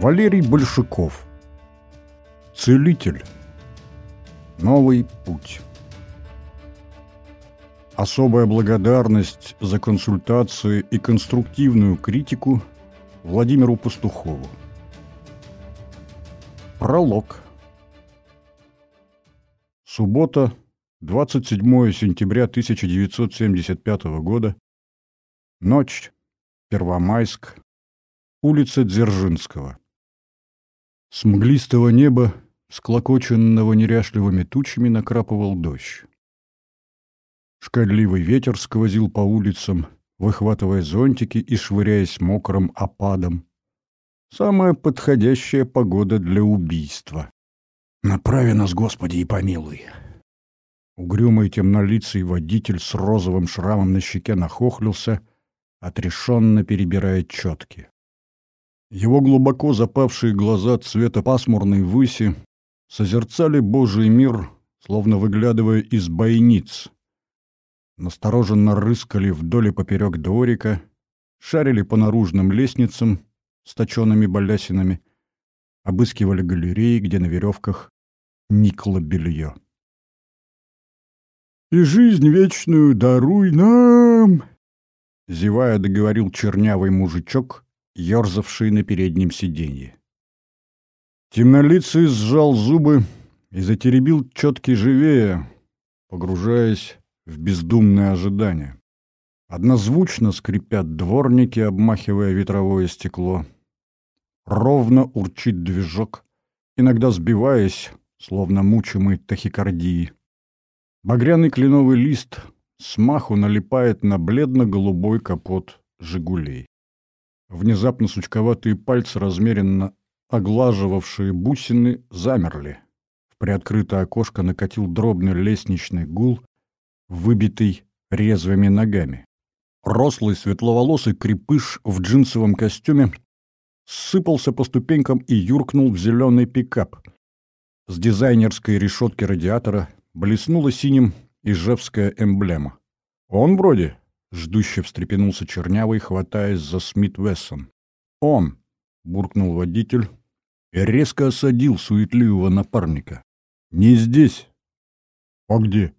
Валерий Большаков. Целитель. Новый путь. Особая благодарность за консультации и конструктивную критику Владимиру Пастухову. Пролог. Суббота, 27 сентября 1975 года. Ночь. Первомайск. Улица Дзержинского. С мглистого неба, склокоченного неряшливыми тучами, накрапывал дождь. Шкодливый ветер сквозил по улицам, выхватывая зонтики и швыряясь мокрым опадом. Самая подходящая погода для убийства. «Направи нас, Господи, и помилуй!» Угрюмый темнолицый водитель с розовым шрамом на щеке нахохлился, отрешенно перебирая четки. Его глубоко запавшие глаза цвета пасмурной выси созерцали Божий мир, словно выглядывая из бойниц. Настороженно рыскали вдоль и поперек дворика, шарили по наружным лестницам с точенными балясинами, обыскивали галереи, где на веревках никло белье. «И жизнь вечную даруй нам!» Зевая, договорил чернявый мужичок, ерзавший на переднем сиденье. Темнолицый сжал зубы и затеребил четки живее, погружаясь в бездумное ожидание. Однозвучно скрипят дворники, обмахивая ветровое стекло. Ровно урчит движок, иногда сбиваясь, словно мучимый тахикардией. Багряный кленовый лист смаху налипает на бледно-голубой капот «Жигулей». Внезапно сучковатые пальцы, размеренно оглаживавшие бусины, замерли. В приоткрытое окошко накатил дробный лестничный гул, выбитый резвыми ногами. Рослый светловолосый крепыш в джинсовом костюме сыпался по ступенькам и юркнул в зеленый пикап. С дизайнерской решетки радиатора блеснула синим ижевская эмблема. «Он вроде?» Ждуще встрепенулся чернявый, хватаясь за Смит Вессон. «Он!» — буркнул водитель и резко осадил суетливого напарника. «Не здесь!» «А где?»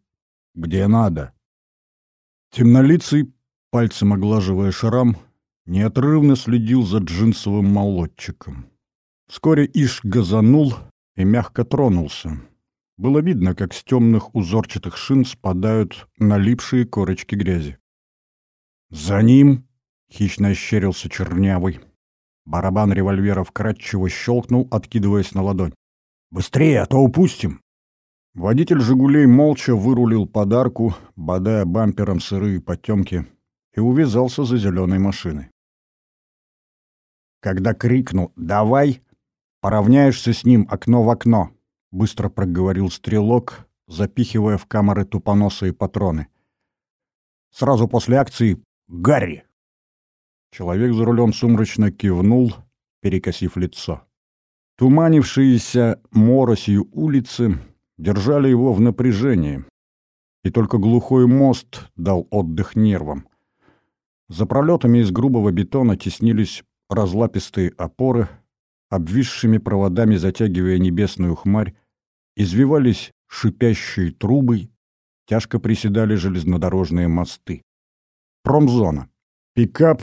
«Где надо!» Темнолицый, пальцем оглаживая шрам, неотрывно следил за джинсовым молотчиком. Вскоре Иш газанул и мягко тронулся. Было видно, как с темных узорчатых шин спадают налипшие корочки грязи. «За ним!» — хищно ощерился чернявый. Барабан револьвера вкратчиво щелкнул, откидываясь на ладонь. «Быстрее, а то упустим!» Водитель «Жигулей» молча вырулил подарку, бодая бампером сырые потемки, и увязался за зеленой машиной. Когда крикнул «Давай!», поравняешься с ним окно в окно, быстро проговорил стрелок, запихивая в камеры тупоносые патроны. Сразу после акции Гарри!» Человек за рулем сумрачно кивнул, перекосив лицо. Туманившиеся моросью улицы держали его в напряжении, и только глухой мост дал отдых нервам. За пролетами из грубого бетона теснились разлапистые опоры, обвисшими проводами затягивая небесную хмарь, извивались шипящие трубы, тяжко приседали железнодорожные мосты. Промзона. Пикап,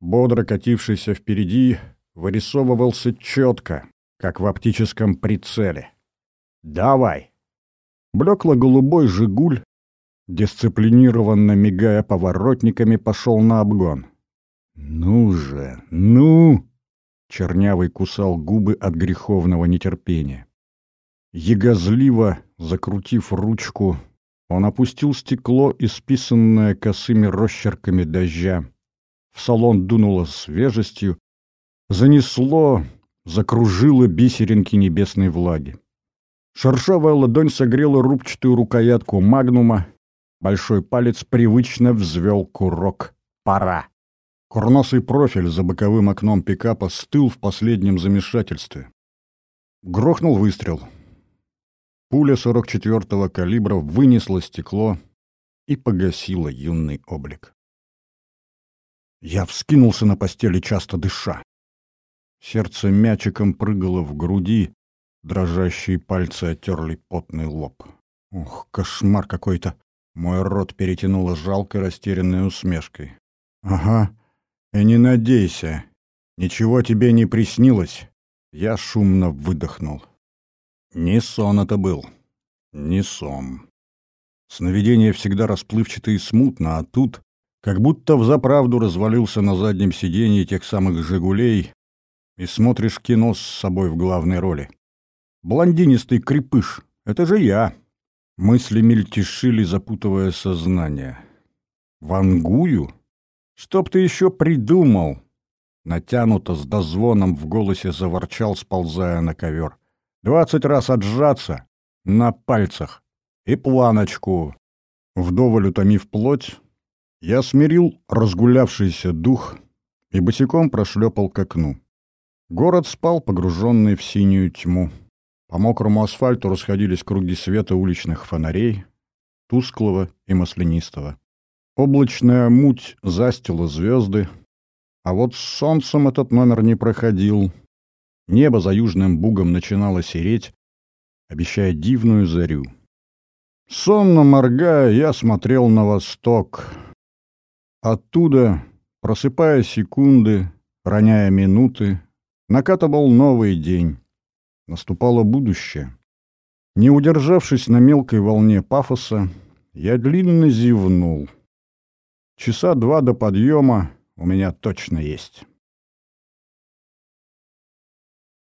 бодро катившийся впереди, вырисовывался четко, как в оптическом прицеле. «Давай!» Блекло-голубой «Жигуль», дисциплинированно мигая поворотниками, пошел на обгон. «Ну же, ну!» Чернявый кусал губы от греховного нетерпения. Ягозливо, закрутив ручку, он опустил стекло, исписанное косыми росчерками дождя. В салон дунуло свежестью, занесло, закружило бисеринки небесной влаги. Шершавая ладонь согрела рубчатую рукоятку магнума, большой палец привычно взвел курок. Пора. Курносый профиль за боковым окном пикапа стыл в последнем замешательстве. Грохнул выстрел. Пуля 44-го калибра вынесла стекло и погасила юный облик. Я вскинулся на постели, часто дыша. Сердце мячиком прыгало в груди, дрожащие пальцы оттерли потный лоб. Ух, кошмар какой-то! Мой рот перетянуло жалкой растерянной усмешкой. «Ага, и не надейся. Ничего тебе не приснилось». Я шумно выдохнул. Не сон это был. Не сон. Сновидение всегда расплывчато и смутно, а тут как будто взаправду развалился на заднем сиденье тех самых «Жигулей» и смотришь кино с собой в главной роли. Блондинистый крепыш — это же я. Мысли мельтешили, запутывая сознание. «Вангую? Чтоб ты еще придумал!» Натянуто с дозвоном в голосе заворчал, сползая на ковер. «Двадцать раз отжаться на пальцах и планочку!» Вдоволь утомив плоть, я смирил разгулявшийся дух и босиком прошлепал к окну. Город спал, погруженный в синюю тьму. По мокрому асфальту расходились круги света уличных фонарей, тусклого и маслянистого. Облачная муть застила звезды, а вот с солнцем этот номер не проходил. Небо за южным бугом начинало сереть, обещая дивную зарю. Сонно моргая, я смотрел на восток. Оттуда, просыпая секунды, роняя минуты, накатывал новый день. Наступало будущее. Не удержавшись на мелкой волне пафоса, я длинно зевнул. Часа два до подъема у меня точно есть.